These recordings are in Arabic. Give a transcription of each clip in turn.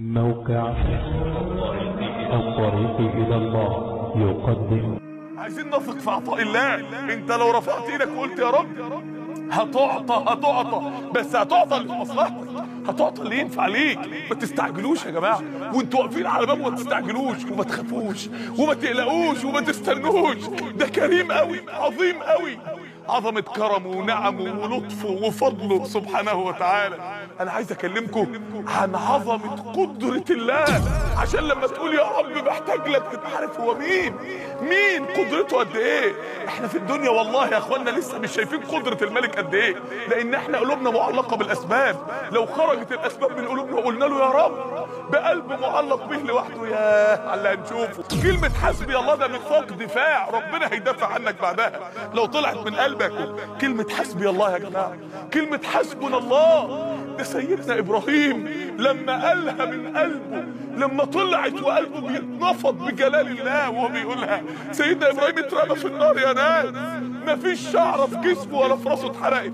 موقع الطريق إلى الله يقدم. عايزين نثق في عطاء الله. انت لو رفعت إيدك وقلت يا رب هتعطى هتعطى. بس هتعطى اللي في مصلحتك. هتعطى اللي ينفع ليك. ما تستعجلوش يا جماعة. وانتوا واقفين على بابه ما تستعجلوش. وما تخافوش. وما تقلقوش. وما تستنوش. ده كريم قوي عظيم قوي. عظمة كرمه ونعمه ولطفه وفضله سبحانه وتعالى. أنا عايز أكلمكم عن عظمة قدرة الله. عشان لما تقول يا رب محتاج لك تبقى عارف هو مين؟ مين؟ قدرته قد إيه؟ إحنا في الدنيا والله يا اخوانا لسه مش شايفين قدرة الملك قد إيه. لأن إحنا قلوبنا معلقة بالاسباب. لو خرجت الاسباب من قلوبنا وقلنا له يا رب بقلب معلق به لوحده يا على اللي هنشوفه كلمة حسبي الله ده ميثاق دفاع. ربنا هيدافع عنك بعدها. لو طلعت من قلبك كلمة حسبي الله يا جماعة. كلمة حسبنا الله. ده سيدنا إبراهيم لما قالها من قلبه لما طلعت وقلبه بيتنفض بجلال الله وهو بيقولها سيدنا إبراهيم اترمى في النار يا ناس مفيش شعره في جسمه ولا في راسه اتحرقت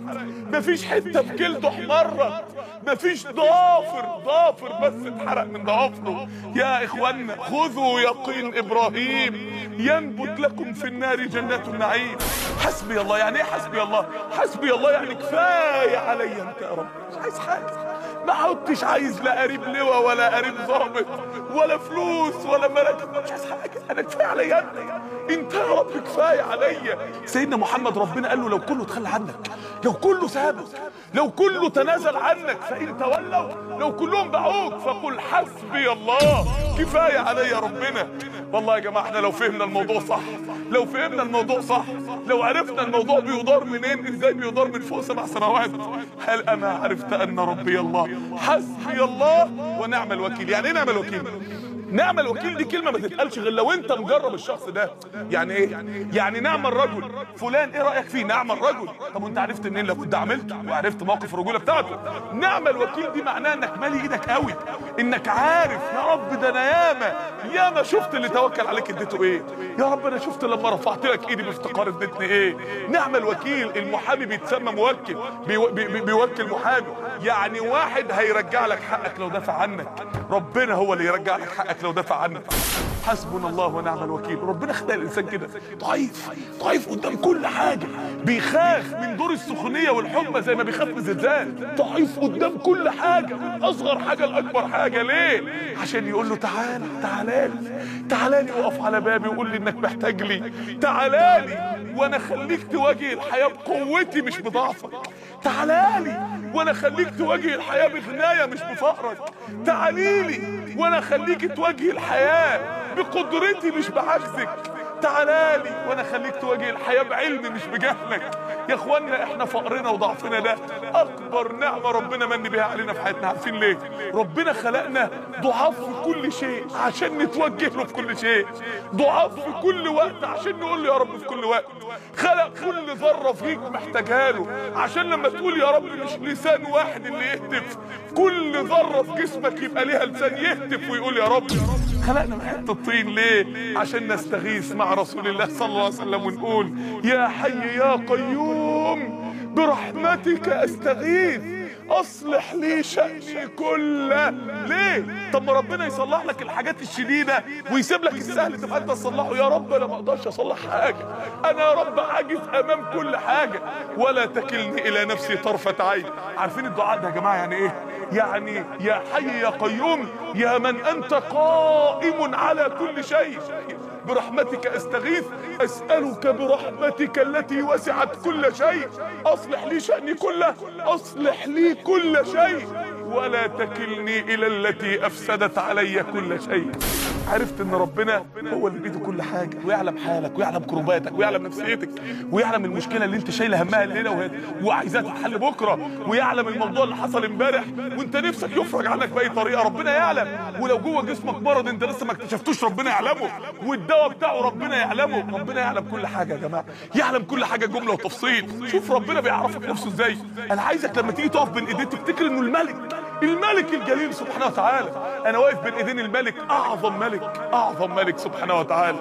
مفيش حتة في جلده احمرت مفيش ضافر ضافر بس اتحرق من ضوافره. يا اخوانا خذوا يقين إبراهيم ينبت لكم في النار جنات النعيم. حسبي الله يعني إيه حسبي الله؟ حسبي الله يعني كفاية عليا أنت يا رب. مش عايز حاجة؟ ما عدتش عايز لا قريب لواء ولا قريب ضابط ولا فلوس ولا ملك مش عايز حاجة. أنا كفاية عليا. أنت يا رب كفاية عليا. سيدنا محمد ربنا قال له لو كله تخلى عنك لو كله سابك لو كله تنازل عنك فإن تولوا لو كلهم باعوك فقل حسبي الله. كفاية عليا ربنا. والله يا جماعة إحنا لو فهمنا الموضوع صح لو فهمنا الموضوع صح لو عرفنا الموضوع بيدار منين إزاي بيدار من فوق سبع سماوات هل أنا عرفت أن ربي الله حسبي الله ونعم الوكيل؟ يعني إيه نعم الوكيل؟ نعم الوكيل دي كلمة ما تتقالش غير لو انت مجرب الشخص ده. يعني إيه؟ يعني نعم الرجل. فلان إيه رأيك فيه؟ نعم الرجل. طب وانت عرفت منين لو كنت عملت وعرفت موقف الرجولة بتاعته. نعم الوكيل دي معناها انك مالي إيدك قوي. انك عارف يا رب ده أنا ياما ياما شفت اللي توكل عليك اديته إيه؟ يا رب أنا شفت لما رفعت لك ايدي بافتقار اديتني إيه؟ نعم الوكيل المحامي بيتسمى موكل. بي بي بيوكل محامي. يعني واحد هيرجع لك حقك لو دافع عنك. ربنا هو اللي يرجع لك حقك. لو دافع عنك. حسبنا الله ونعم الوكيل. ربنا خلق الإنسان كده. ضعيف ضعيف قدام كل حاجة. بيخاف من دور السخونية والحمى زي ما بيخاف من الزلزال ضعيف قدام كل حاجة. من أصغر حاجة لأكبر حاجة. ليه؟ عشان يقول له تعالى تعالى لي وقف على بابي وقول لي إنك محتاج لي. تعالى لي وأنا خليك تواجه الحياة بقوتي مش بضعفك. تعالى لي وأنا خليك تواجه الحياة بغناية مش بفقرك تعالي لي وأنا خليك تواجه الحياة بقدرتي مش بعجزك. تعالى لي وأنا خليك تواجه الحياة بعلمي مش بجهلك. يا اخوانا إحنا فقرنا وضعفنا ده. أكبر نعمة ربنا من بيها علينا في حياتنا. عارفين ليه؟ ربنا خلقنا ضعاف في كل شيء عشان نتوجه له في كل شيء. ضعاف في كل وقت عشان نقول له يا رب في كل وقت. خلق كل ذرة فيك محتاجها له. عشان لما تقول يا رب مش لسان واحد اللي يهتف كل ذرة في جسمك يبقى ليها لسان يهتف ويقول يا رب. خلقنا من حتة طين ليه؟ عشان نستغيث مع رسول الله صلى الله عليه وسلم ونقول يا حي يا قيوم برحمتك أستغيث. أصلح لي شأني كله. ليه؟ طب ما ربنا يصلح لك الحاجات الشديدة ويسيب لك السهل تبقى أنت تصلحه. يا رب أنا ما أقدرش أصلح حاجة. أنا يا رب عاجز أمام كل حاجة. ولا تكلني إلى نفسي طرفة عين. عارفين الدعاء ده يا جماعة يعني إيه؟ يعني يا حي يا قيوم يا من أنت قائم على كل شيء. برحمتك أستغيث أسألك برحمتك التي وسعت كل شيء. أصلح لي شأني كله أصلح لي كل شيء. ولا تكلني إلى التي أفسدت علي كل شيء. عرفت إن ربنا هو اللي بيده كل حاجة ويعلم حالك ويعلم كرباتك ويعلم نفسيتك ويعلم المشكلة اللي أنت شايله همها الليلة وهي وعايزاها تتحل بكرة ويعلم الموضوع اللي حصل امبارح وأنت نفسك يفرج عنك بأي طريقة ربنا يعلم. ولو جوه جسمك مرض أنت لسه ما اكتشفتوش ربنا يعلمه. والدواء بتاعه ربنا يعلمه. ربنا يعلم كل حاجة يا جماعة. يعلم كل حاجة جملة وتفصيل. شوف ربنا بيعرفك نفسه إزاي. أنا عايزك لما تيجي تقف بين ايديه تفتكر إنه الملك. الملك الجليل سبحانه وتعالى. أنا واقف بين ايدين الملك أعظم ملك أعظم ملك سبحانه وتعالى.